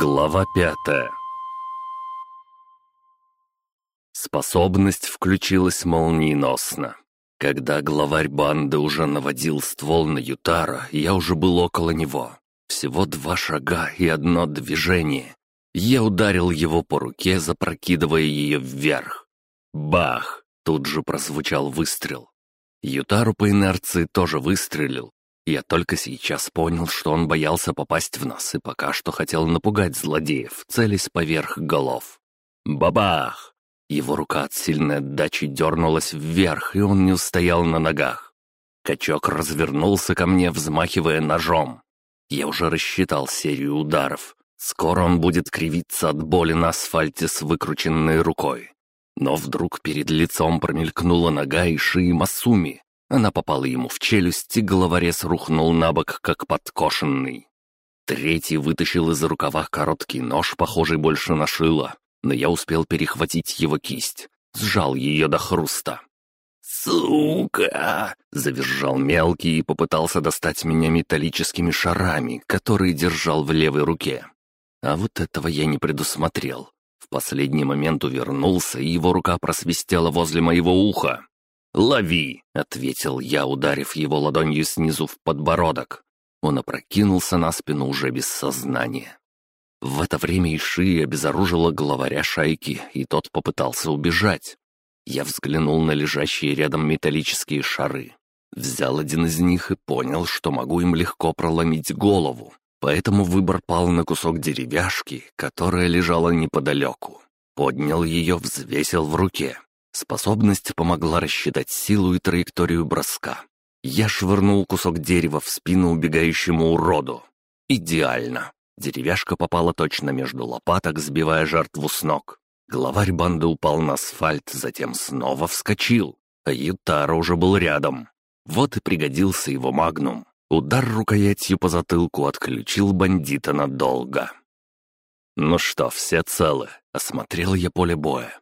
Глава пятая Способность включилась молниеносно. Когда главарь банды уже наводил ствол на Ютара, я уже был около него. Всего два шага и одно движение. Я ударил его по руке, запрокидывая ее вверх. Бах! Тут же прозвучал выстрел. Ютару по инерции тоже выстрелил. Я только сейчас понял, что он боялся попасть в нас и пока что хотел напугать злодеев, целясь поверх голов. Бабах! Его рука от сильной отдачи дернулась вверх, и он не устоял на ногах. Качок развернулся ко мне, взмахивая ножом. Я уже рассчитал серию ударов. Скоро он будет кривиться от боли на асфальте с выкрученной рукой. Но вдруг перед лицом промелькнула нога Иши Масуми. Она попала ему в челюсть, и головорез рухнул на бок, как подкошенный. Третий вытащил из рукава короткий нож, похожий больше на шило, но я успел перехватить его кисть, сжал ее до хруста. «Сука!» — завизжал мелкий и попытался достать меня металлическими шарами, которые держал в левой руке. А вот этого я не предусмотрел. В последний момент увернулся, и его рука просвистела возле моего уха. «Лови!» — ответил я, ударив его ладонью снизу в подбородок. Он опрокинулся на спину уже без сознания. В это время Иши обезоружила главаря шайки, и тот попытался убежать. Я взглянул на лежащие рядом металлические шары. Взял один из них и понял, что могу им легко проломить голову. Поэтому выбор пал на кусок деревяшки, которая лежала неподалеку. Поднял ее, взвесил в руке. Способность помогла рассчитать силу и траекторию броска. Я швырнул кусок дерева в спину убегающему уроду. Идеально. Деревяшка попала точно между лопаток, сбивая жертву с ног. Главарь банды упал на асфальт, затем снова вскочил, а Ютара уже был рядом. Вот и пригодился его магнум. Удар рукоятью по затылку отключил бандита надолго. «Ну что, все целы?» — осмотрел я поле боя.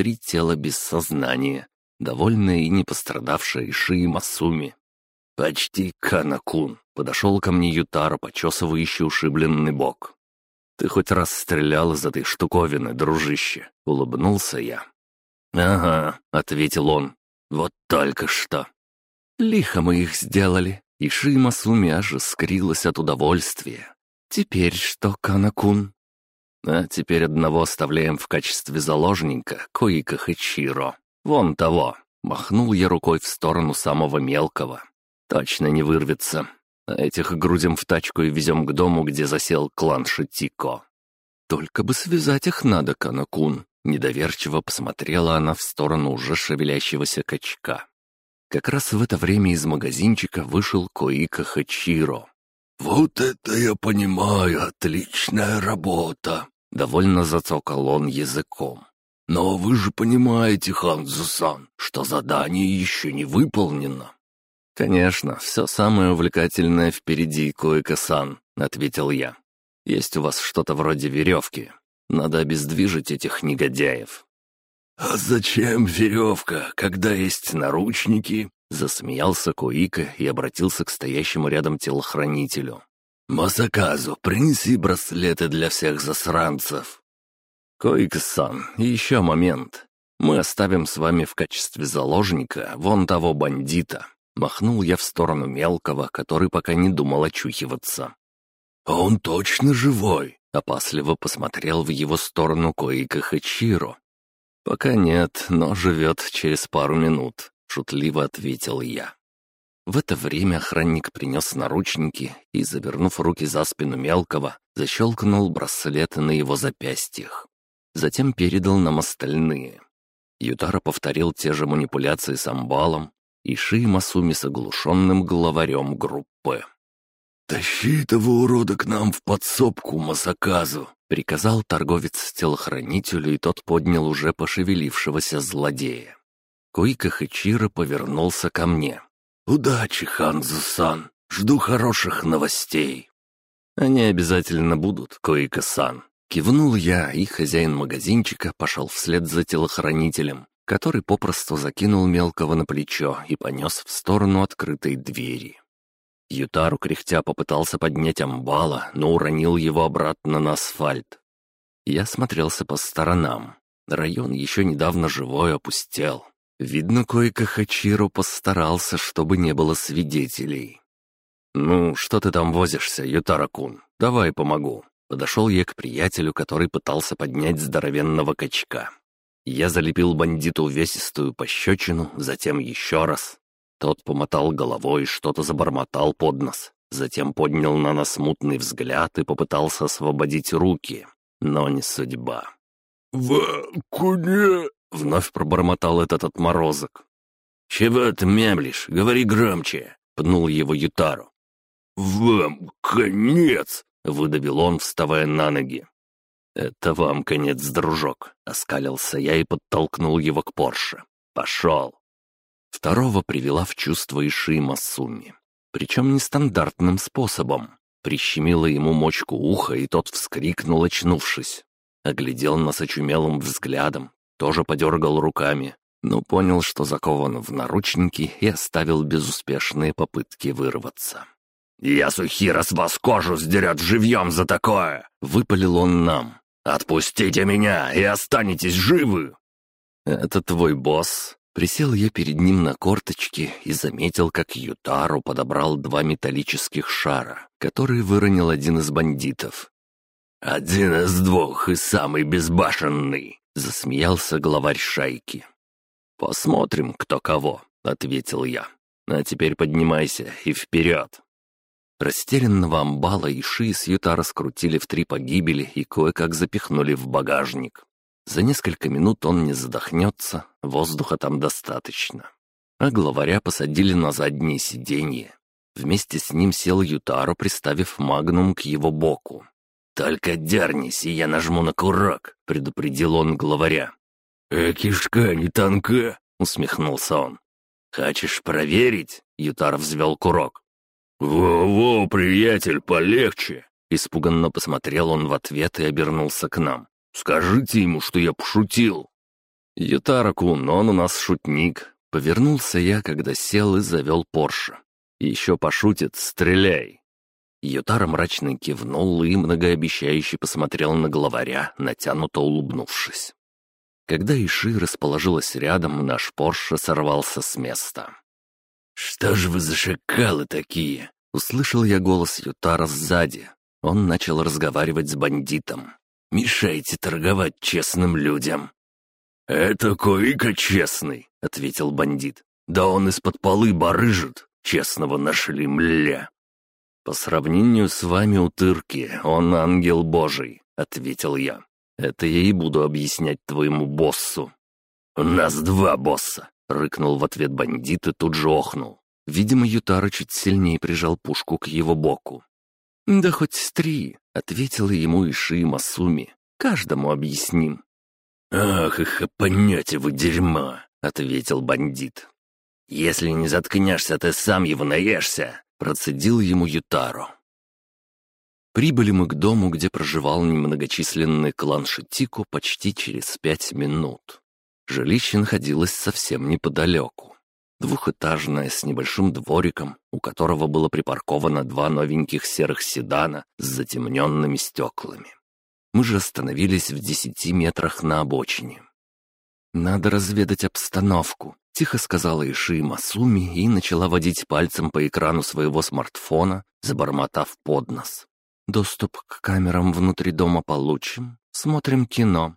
Три тела без сознания, довольная и не пострадавшая Иши Масуми. «Почти Канакун», — подошел ко мне Ютара, почесывающий ушибленный бок. «Ты хоть раз стрелял из этой штуковины, дружище?» — улыбнулся я. «Ага», — ответил он, — «вот только что». «Лихо мы их сделали», — и Шима Суми аж скрилась от удовольствия. «Теперь что, Канакун?» «А теперь одного оставляем в качестве заложника, Коика Хачиро. Вон того». Махнул я рукой в сторону самого мелкого. Точно не вырвется. А этих грудим в тачку и везем к дому, где засел клан Шитико. Только бы связать их надо, Канакун. Недоверчиво посмотрела она в сторону уже шевелящегося качка. Как раз в это время из магазинчика вышел Коика Хачиро. «Вот это я понимаю, отличная работа!» Довольно зацокал он языком. «Но вы же понимаете, Ханзу-сан, что задание еще не выполнено. «Конечно, все самое увлекательное впереди, Коэка-сан», — ответил я. «Есть у вас что-то вроде веревки. Надо обездвижить этих негодяев». «А зачем веревка, когда есть наручники?» Засмеялся Куика и обратился к стоящему рядом телохранителю. «Масаказу, принеси браслеты для всех засранцев». «Коик-сан, еще момент. Мы оставим с вами в качестве заложника вон того бандита. Махнул я в сторону мелкого, который пока не думал очухиваться. «А он точно живой?» — опасливо посмотрел в его сторону Коика Хачиро. «Пока нет, но живет через пару минут», — шутливо ответил я. В это время охранник принес наручники и, завернув руки за спину мелкого, защелкнул браслеты на его запястьях. Затем передал нам остальные. Ютара повторил те же манипуляции с амбалом, и Ши Масуми с оглушенным главарем группы. «Тащи этого урода к нам в подсобку, Масаказу!» — приказал торговец телохранителю, и тот поднял уже пошевелившегося злодея. Койка Хачира повернулся ко мне. «Удачи, Ханзу-сан! Жду хороших новостей!» «Они обязательно будут, Койка-сан!» Кивнул я, и хозяин магазинчика пошел вслед за телохранителем, который попросту закинул мелкого на плечо и понес в сторону открытой двери. Ютару кряхтя попытался поднять амбала, но уронил его обратно на асфальт. Я смотрелся по сторонам. Район еще недавно живой опустел. Видно, Койка Хачиру постарался, чтобы не было свидетелей. «Ну, что ты там возишься, Ютара-кун? Давай помогу». Подошел я к приятелю, который пытался поднять здоровенного качка. Я залепил бандиту увесистую пощечину, затем еще раз. Тот помотал головой, что-то забормотал под нос. Затем поднял на нас мутный взгляд и попытался освободить руки. Но не судьба. «В куне!» — вновь пробормотал этот отморозок. «Чего ты мямлишь? Говори громче!» — пнул его Ютару. «Вам конец!» — выдавил он, вставая на ноги. «Это вам конец, дружок!» — оскалился я и подтолкнул его к Порше. «Пошел!» Второго привела в чувство Иши Масуми. Причем нестандартным способом. Прищемила ему мочку уха, и тот вскрикнул, очнувшись. Оглядел нас очумелым взглядом, тоже подергал руками, но понял, что закован в наручники и оставил безуспешные попытки вырваться. «Я сухий раз вас кожу сдерет живьем за такое!» — выпалил он нам. «Отпустите меня и останетесь живы!» «Это твой босс?» Присел я перед ним на корточки и заметил, как Ютару подобрал два металлических шара, которые выронил один из бандитов. «Один из двух и самый безбашенный!» — засмеялся главарь шайки. «Посмотрим, кто кого», — ответил я. «А теперь поднимайся и вперед!» Растерянного амбала и ши с Юта раскрутили в три погибели и кое-как запихнули в багажник. За несколько минут он не задохнется, воздуха там достаточно. А главаря посадили на заднее сиденье. Вместе с ним сел Ютаро, приставив магнум к его боку. «Только дернись, и я нажму на курок», — предупредил он главаря. «Э, кишка не танка», — усмехнулся он. «Хочешь проверить?» — Ютаро взвел курок. «Во-во, приятель, полегче!» Испуганно посмотрел он в ответ и обернулся к нам. «Скажите ему, что я пошутил!» «Ютара-кун, он у нас шутник!» Повернулся я, когда сел и завел Порше. «Еще пошутит, стреляй!» Ютара мрачно кивнул и многообещающе посмотрел на главаря, натянуто улыбнувшись. Когда Иши расположилась рядом, наш Порше сорвался с места. «Что же вы за шакалы такие?» Услышал я голос Ютара сзади. Он начал разговаривать с бандитом. «Мешаете торговать честным людям». «Это Коика честный», — ответил бандит. «Да он из-под полы барыжит. Честного нашли, мля». «По сравнению с вами, утырки, он ангел божий», — ответил я. «Это я и буду объяснять твоему боссу». «У нас два босса», Рыкнул в ответ бандит и тут же охнул. Видимо, Ютара чуть сильнее прижал пушку к его боку. «Да хоть три», — ответила ему Иши Масуми. «Каждому объясним». «Ах, их понятие вы дерьма», — ответил бандит. «Если не заткнешься, ты сам его наешься», — процедил ему Ютаро. Прибыли мы к дому, где проживал немногочисленный клан Шитико почти через пять минут. Жилище находилось совсем неподалеку. Двухэтажное, с небольшим двориком, у которого было припарковано два новеньких серых седана с затемненными стеклами. Мы же остановились в десяти метрах на обочине. «Надо разведать обстановку», — тихо сказала Иши Масуми и начала водить пальцем по экрану своего смартфона, забормотав под нос. «Доступ к камерам внутри дома получим. Смотрим кино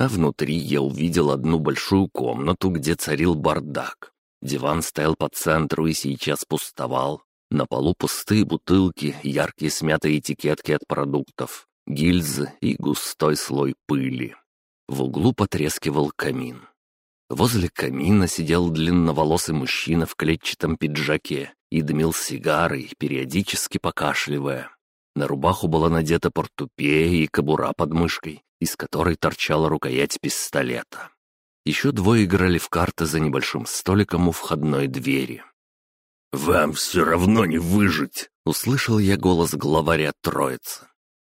а внутри я увидел одну большую комнату, где царил бардак. Диван стоял по центру и сейчас пустовал. На полу пустые бутылки, яркие смятые этикетки от продуктов, гильзы и густой слой пыли. В углу потрескивал камин. Возле камина сидел длинноволосый мужчина в клетчатом пиджаке и дымил сигарой, периодически покашливая. На рубаху была надета портупея и кобура под мышкой, из которой торчала рукоять пистолета. Еще двое играли в карты за небольшим столиком у входной двери. «Вам все равно не выжить!» — услышал я голос главаря троицы.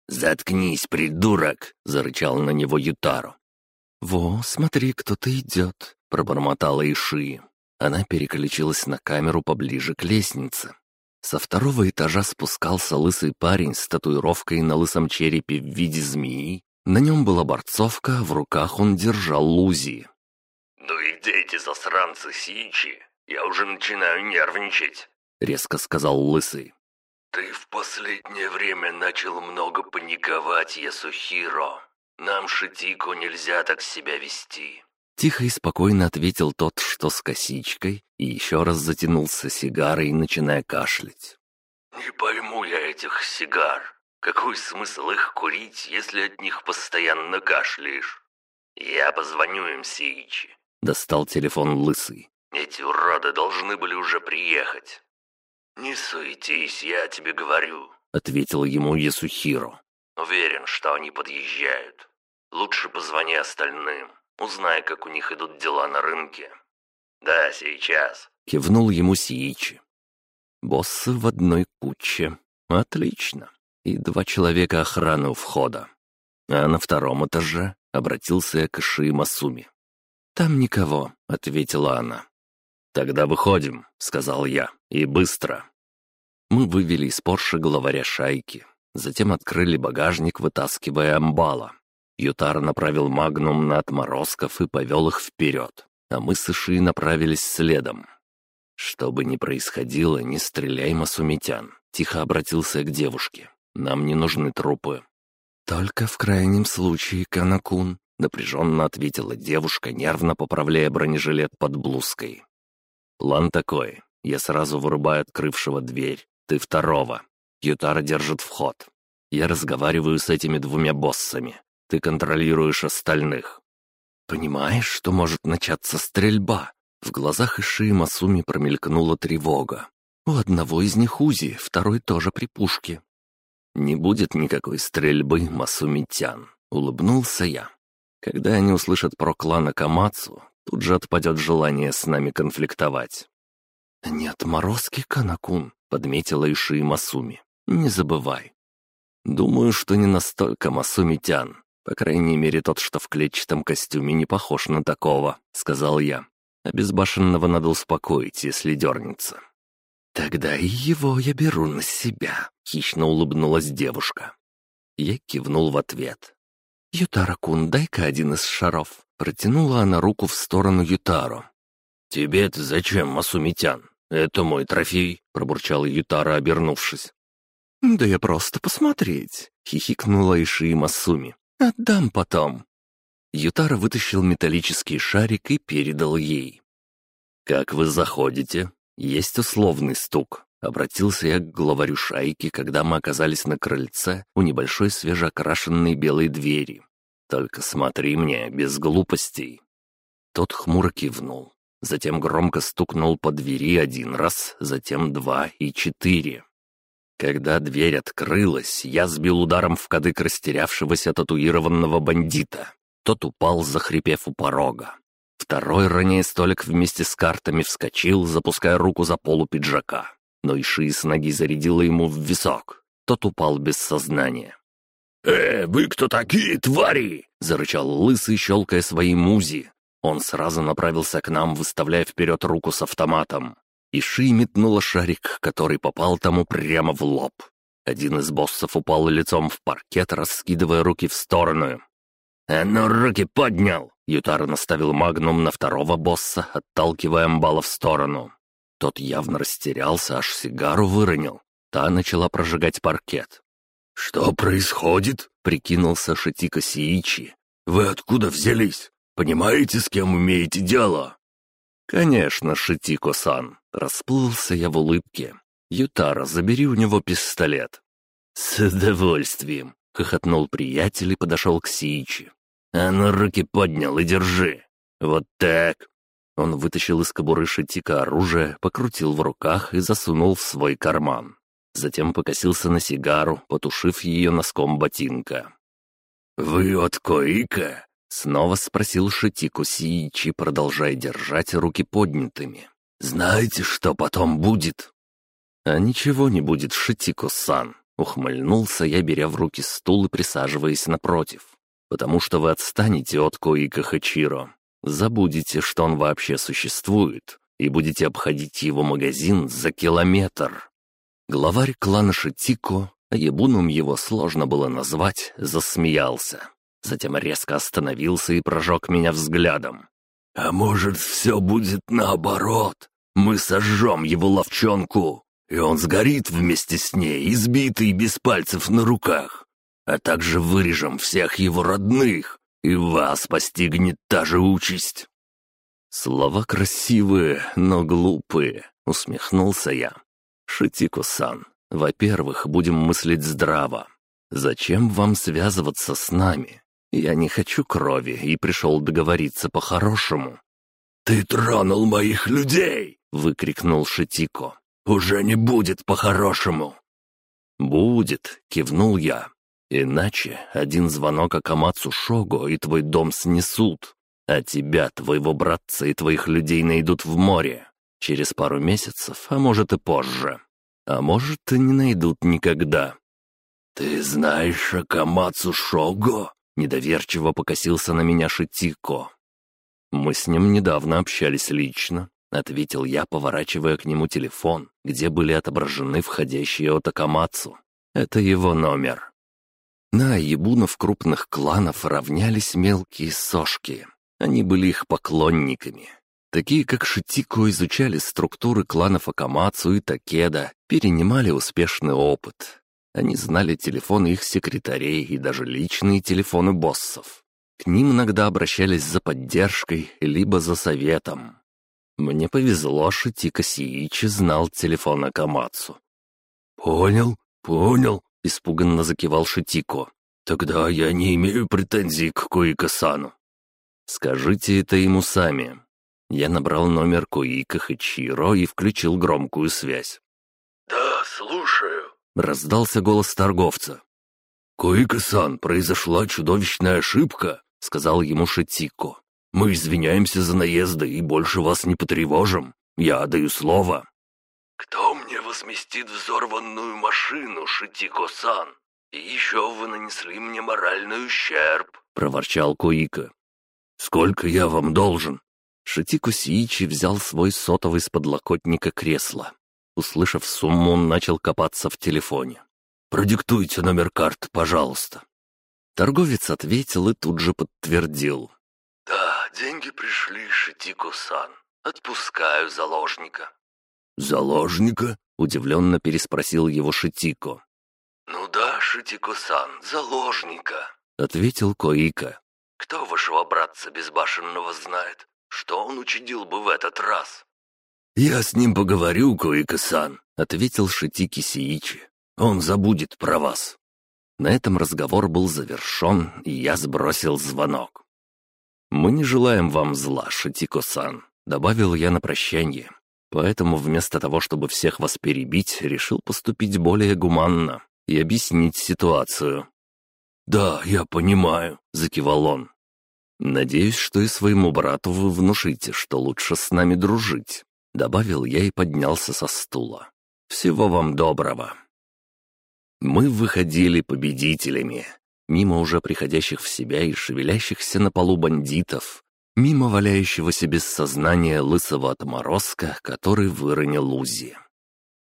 «Заткнись, придурок!» — зарычал на него Ютару. «Во, смотри, кто-то идет!» — пробормотала Иши. Она переключилась на камеру поближе к лестнице. Со второго этажа спускался лысый парень с татуировкой на лысом черепе в виде змеи. На нем была борцовка, в руках он держал лузи. «Ну и где эти засранцы Сичи? Я уже начинаю нервничать», — резко сказал лысый. «Ты в последнее время начал много паниковать, Ясухиро. Нам, Шитико, нельзя так себя вести». Тихо и спокойно ответил тот, что с косичкой, и еще раз затянулся сигарой, начиная кашлять. «Не пойму я этих сигар. Какой смысл их курить, если от них постоянно кашляешь? Я позвоню им, Сиичи». Достал телефон лысый. «Эти уроды должны были уже приехать. «Не суетись, я тебе говорю», — ответил ему Ясухиро. «Уверен, что они подъезжают. Лучше позвони остальным, узнай, как у них идут дела на рынке». «Да, сейчас», — кивнул ему Сиичи. «Боссы в одной куче. Отлично. И два человека охраны у входа. А на втором этаже обратился я к Иши Масуми. «Там никого», — ответила она. «Тогда выходим», — сказал я, — «и быстро». Мы вывели из Порше главаря шайки, затем открыли багажник, вытаскивая амбала. Ютар направил магнум на отморозков и повел их вперед, а мы с Иши направились следом. «Что бы ни происходило, не стреляй, Масумитян», — тихо обратился к девушке. «Нам не нужны трупы». «Только в крайнем случае, Канакун», — напряженно ответила девушка, нервно поправляя бронежилет под блузкой. «План такой. Я сразу вырубаю открывшего дверь, ты второго. Ютара держит вход. Я разговариваю с этими двумя боссами. Ты контролируешь остальных. Понимаешь, что может начаться стрельба? В глазах Иши Масуми промелькнула тревога. У одного из них Узи, второй тоже при пушке. «Не будет никакой стрельбы, Масумитян», — улыбнулся я. «Когда они услышат про клана Камацу, тут же отпадет желание с нами конфликтовать». «Не отморозки, Канакун», подметила Иши Масуми. «Не забывай». «Думаю, что не настолько Масумитян. По крайней мере, тот, что в клетчатом костюме, не похож на такого», — сказал я. «Обезбашенного надо успокоить, если дернется». «Тогда и его я беру на себя», — хищно улыбнулась девушка. Я кивнул в ответ. «Ютара-кун, дай-ка один из шаров». Протянула она руку в сторону Ютару. «Тебе-то зачем, Масумитян?» «Это мой трофей», — пробурчал Ютара, обернувшись. «Да я просто посмотреть», — хихикнула Иши Масуми. «Отдам потом». Ютара вытащил металлический шарик и передал ей. «Как вы заходите?» «Есть условный стук», — обратился я к главарю шайки, когда мы оказались на крыльце у небольшой свежеокрашенной белой двери. «Только смотри мне, без глупостей». Тот хмуро кивнул. Затем громко стукнул по двери один раз, затем два и четыре. Когда дверь открылась, я сбил ударом в кадык растерявшегося татуированного бандита. Тот упал, захрипев у порога. Второй, роняя столик вместе с картами, вскочил, запуская руку за полу пиджака. Но Иши с ноги зарядила ему в висок. Тот упал без сознания. «Э, вы кто такие, твари?» — зарычал лысый, щелкая своей музи. Он сразу направился к нам, выставляя вперед руку с автоматом. Иши метнула шарик, который попал тому прямо в лоб. Один из боссов упал лицом в паркет, раскидывая руки в сторону. «А ну, руки поднял!» Ютара наставил магнум на второго босса, отталкивая амбала в сторону. Тот явно растерялся, аж сигару выронил. Та начала прожигать паркет. «Что происходит?» — прикинулся Шитика Сиичи. «Вы откуда взялись?» Понимаете, с кем имеете дело?» «Конечно, Шитико-сан», — расплылся я в улыбке. «Ютара, забери у него пистолет». «С удовольствием», — хохотнул приятель и подошел к Сиичи. «А ну, руки поднял и держи. Вот так». Он вытащил из кобуры Шитика оружие, покрутил в руках и засунул в свой карман. Затем покосился на сигару, потушив ее носком ботинка. «Вы от Коика?» Снова спросил Шитику Сиичи, продолжая держать руки поднятыми. «Знаете, что потом будет?» «А ничего не будет, Шитику-сан», — ухмыльнулся я, беря в руки стул и присаживаясь напротив. «Потому что вы отстанете от Коика Хачиро, забудете, что он вообще существует, и будете обходить его магазин за километр». Главарь клана Шитико, а ебуном его сложно было назвать, засмеялся. Затем резко остановился и прожег меня взглядом. «А может, все будет наоборот? Мы сожжем его ловчонку, и он сгорит вместе с ней, избитый без пальцев на руках. А также вырежем всех его родных, и вас постигнет та же участь». «Слова красивые, но глупые», — усмехнулся я. «Шитико-сан, во-первых, будем мыслить здраво. Зачем вам связываться с нами? Я не хочу крови и пришел договориться по-хорошему». «Ты тронул моих людей!» — выкрикнул Шитико. «Уже не будет по-хорошему!» «Будет!» — кивнул я. «Иначе один звонок Акамацу Шого и твой дом снесут, а тебя, твоего братца и твоих людей найдут в море. Через пару месяцев, а может и позже. А может и не найдут никогда». «Ты знаешь Акамацу Шого?» — недоверчиво покосился на меня Шитико. «Мы с ним недавно общались лично», — ответил я, поворачивая к нему телефон, где были отображены входящие от Акамацу. «Это его номер». На ебунов крупных кланов равнялись мелкие сошки. Они были их поклонниками. Такие, как Шитико, изучали структуры кланов Акамацу и Такеда, перенимали успешный опыт. Они знали телефоны их секретарей и даже личные телефоны боссов. К ним иногда обращались за поддержкой, либо за советом. Мне повезло, Шитика Сиичи знал телефон Акамацу. «Понял, понял», — испуганно закивал Шитико. «Тогда я не имею претензий к Коика-сану». «Скажите это ему сами». Я набрал номер Коика Хачиро и включил громкую связь. «Да, слушаю», — раздался голос торговца. «Коика-сан, произошла чудовищная ошибка», — сказал ему Шитико. «Мы извиняемся за наезды и больше вас не потревожим. Я даю слово». «Кто мне возместит взорванную машину, Шитико-сан? И еще вы нанесли мне моральный ущерб», — проворчал Куика. «Сколько я вам должен?» Шитико Сиичи взял свой сотовый с подлокотника кресла. Услышав сумму, он начал копаться в телефоне. «Продиктуйте номер карт, пожалуйста». Торговец ответил и тут же подтвердил. «Да, деньги пришли, Шитико-сан. Отпускаю заложника». «Заложника?» — удивленно переспросил его Шитико. «Ну да, Шитико-сан, заложника», — ответил Коика. «Кто вашего братца безбашенного знает? Что он учудил бы в этот раз?» «Я с ним поговорю, Коика-сан», — ответил Шитики Сиичи. «Он забудет про вас». На этом разговор был завершен, и я сбросил звонок. «Мы не желаем вам зла, Шитико-сан», — добавил я на прощание. Поэтому вместо того, чтобы всех вас перебить, решил поступить более гуманно и объяснить ситуацию. «Да, я понимаю», — закивал он. «Надеюсь, что и своему брату вы внушите, что лучше с нами дружить», — добавил я и поднялся со стула. «Всего вам доброго». Мы выходили победителями. Мимо уже приходящих в себя и шевелящихся на полу бандитов. Мимо валяющегося без сознания лысого отморозка, который выронил Узи.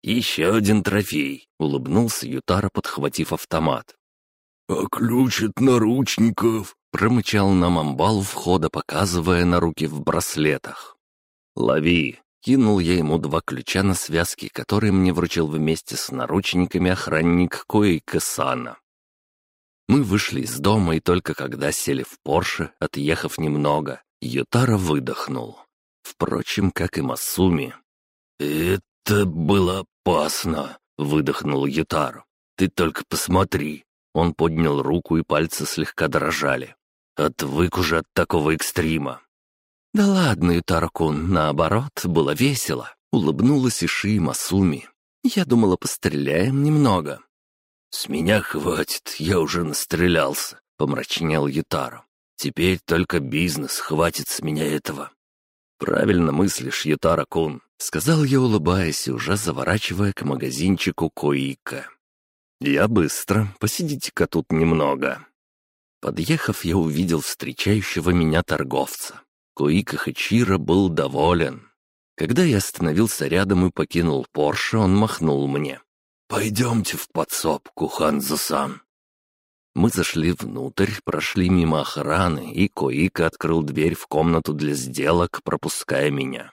«Еще один трофей», — улыбнулся Ютара, подхватив автомат. «А ключ от наручников?» — промычал нам амбал входа, показывая на руки в браслетах. «Лови!» Кинул я ему два ключа на связке, которые мне вручил вместе с наручниками охранник Коэйка-сана. Мы вышли из дома, и только когда сели в Порше, отъехав немного, Ютара выдохнул. Впрочем, как и Масуми. «Это было опасно», — выдохнул Ютару. «Ты только посмотри». Он поднял руку, и пальцы слегка дрожали. «Отвык уже от такого экстрима». «Да ладно, Ютаракун, наоборот, было весело», — улыбнулась Иши Масуми. «Я думала, постреляем немного». «С меня хватит, я уже настрелялся», — помрачнел Ютаро. «Теперь только бизнес, хватит с меня этого». «Правильно мыслишь, Ютара-кун», — сказал я, улыбаясь, уже заворачивая к магазинчику Коика. «Я быстро, посидите-ка тут немного». Подъехав, я увидел встречающего меня торговца. Коика Хачира был доволен. Когда я остановился рядом и покинул Порше, он махнул мне. Пойдемте в подсобку, Ханзо-сан». Мы зашли внутрь, прошли мимо охраны, и Коика открыл дверь в комнату для сделок, пропуская меня.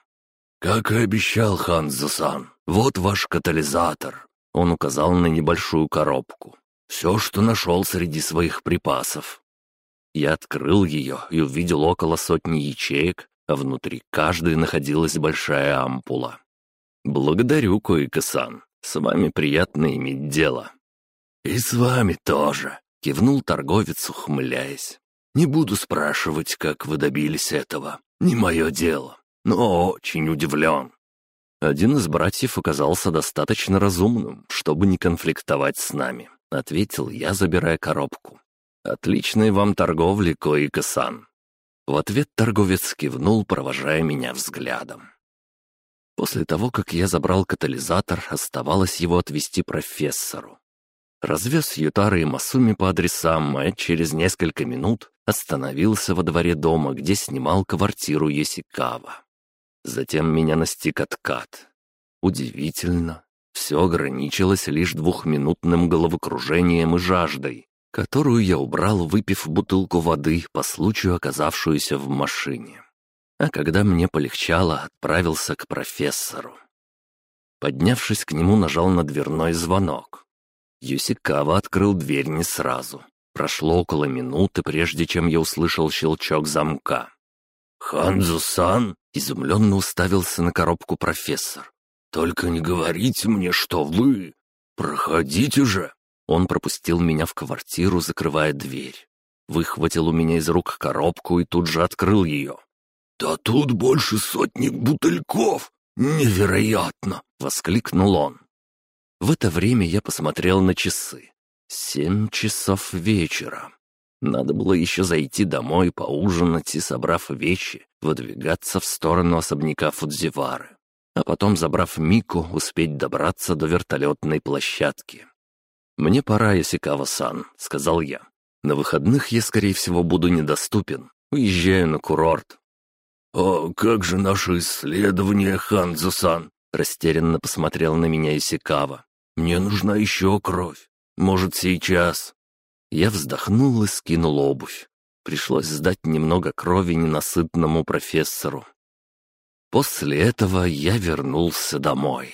«Как и обещал Ханзо-сан, вот ваш катализатор». Он указал на небольшую коробку. «Все, что нашел среди своих припасов». Я открыл ее и увидел около сотни ячеек, а внутри каждой находилась большая ампула. «Благодарю, Коика-сан. С вами приятно иметь дело». «И с вами тоже», — кивнул торговец, ухмыляясь. «Не буду спрашивать, как вы добились этого. Не мое дело, но очень удивлен». «Один из братьев оказался достаточно разумным, чтобы не конфликтовать с нами», — ответил я, забирая коробку. «Отличной вам торговли, Коика-сан». В ответ торговец кивнул, провожая меня взглядом. После того, как я забрал катализатор, оставалось его отвезти профессору. Развез Ютары и Масуми по адресам, а через несколько минут остановился во дворе дома, где снимал квартиру Есикава. Затем меня настиг откат. Удивительно, все ограничилось лишь двухминутным головокружением и жаждой, которую я убрал, выпив бутылку воды по случаю оказавшуюся в машине а когда мне полегчало, отправился к профессору. Поднявшись к нему, нажал на дверной звонок. Юсикава открыл дверь не сразу. Прошло около минуты, прежде чем я услышал щелчок замка. «Ханзу-сан!» — изумленно уставился на коробку профессор. «Только не говорите мне, что вы! Проходите же!» Он пропустил меня в квартиру, закрывая дверь. Выхватил у меня из рук коробку и тут же открыл ее. «Да тут больше сотни бутыльков! Невероятно!» — воскликнул он. В это время я посмотрел на часы. Семь часов вечера. Надо было еще зайти домой, поужинать и, собрав вещи, выдвигаться в сторону особняка Фудзивары. А потом, забрав Мику, успеть добраться до вертолетной площадки. «Мне пора, Исикава-сан», — сказал я. «На выходных я, скорее всего, буду недоступен. Уезжаю на курорт. «А как же наше исследование, Ханзо-сан?» Растерянно посмотрел на меня Исикава. «Мне нужна еще кровь. Может, сейчас?» Я вздохнул и скинул обувь. Пришлось сдать немного крови ненасытному профессору. После этого я вернулся домой.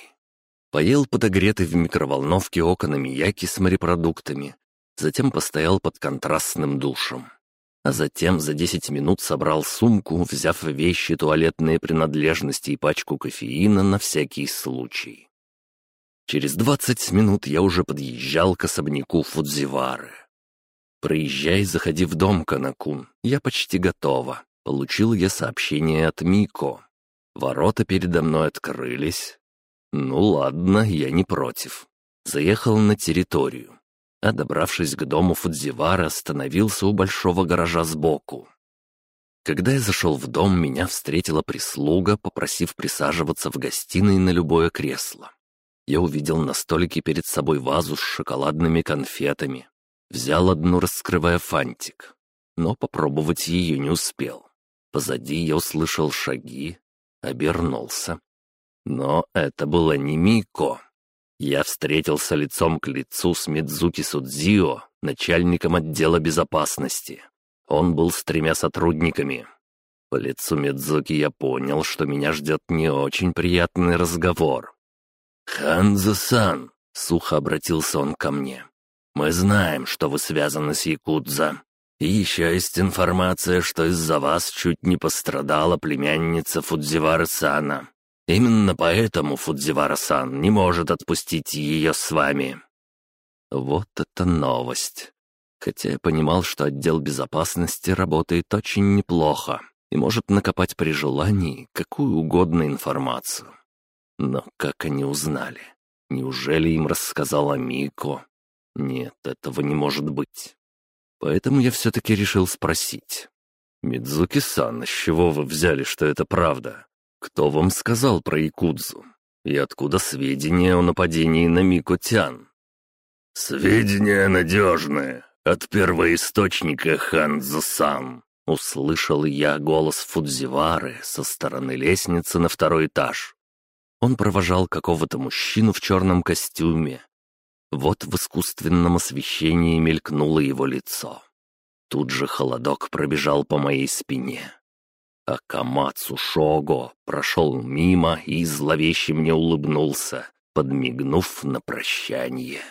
Поел подогретый в микроволновке окна мияки с морепродуктами, затем постоял под контрастным душем а затем за 10 минут собрал сумку, взяв вещи, туалетные принадлежности и пачку кофеина на всякий случай. Через 20 минут я уже подъезжал к особняку Фудзивары. «Проезжай, заходи в дом, Канакун, я почти готова», — получил я сообщение от Мико. Ворота передо мной открылись. Ну ладно, я не против. Заехал на территорию а добравшись к дому Фудзивара, остановился у большого гаража сбоку. Когда я зашел в дом, меня встретила прислуга, попросив присаживаться в гостиной на любое кресло. Я увидел на столике перед собой вазу с шоколадными конфетами. Взял одну, раскрывая фантик, но попробовать ее не успел. Позади я услышал шаги, обернулся. Но это была не Мико. Я встретился лицом к лицу с Мидзуки Судзио, начальником отдела безопасности. Он был с тремя сотрудниками. По лицу Мидзуки я понял, что меня ждет не очень приятный разговор. «Ханзо-сан», — сухо обратился он ко мне, — «мы знаем, что вы связаны с Якудза. И еще есть информация, что из-за вас чуть не пострадала племянница Фудзивары-сана. Именно поэтому Фудзивара-сан не может отпустить ее с вами». Вот это новость. Хотя я понимал, что отдел безопасности работает очень неплохо и может накопать при желании какую угодно информацию. Но как они узнали? Неужели им рассказала Мико? Нет, этого не может быть. Поэтому я все-таки решил спросить. «Мидзуки-сан, с чего вы взяли, что это правда? «Кто вам сказал про Якудзу? И откуда сведения о нападении на Микотян?» «Сведения надежные, от первоисточника Ханзо-сан», — услышал я голос Фудзивары со стороны лестницы на второй этаж. Он провожал какого-то мужчину в черном костюме. Вот в искусственном освещении мелькнуло его лицо. Тут же холодок пробежал по моей спине. Акамацу Шого прошел мимо и зловеще мне улыбнулся, подмигнув на прощание.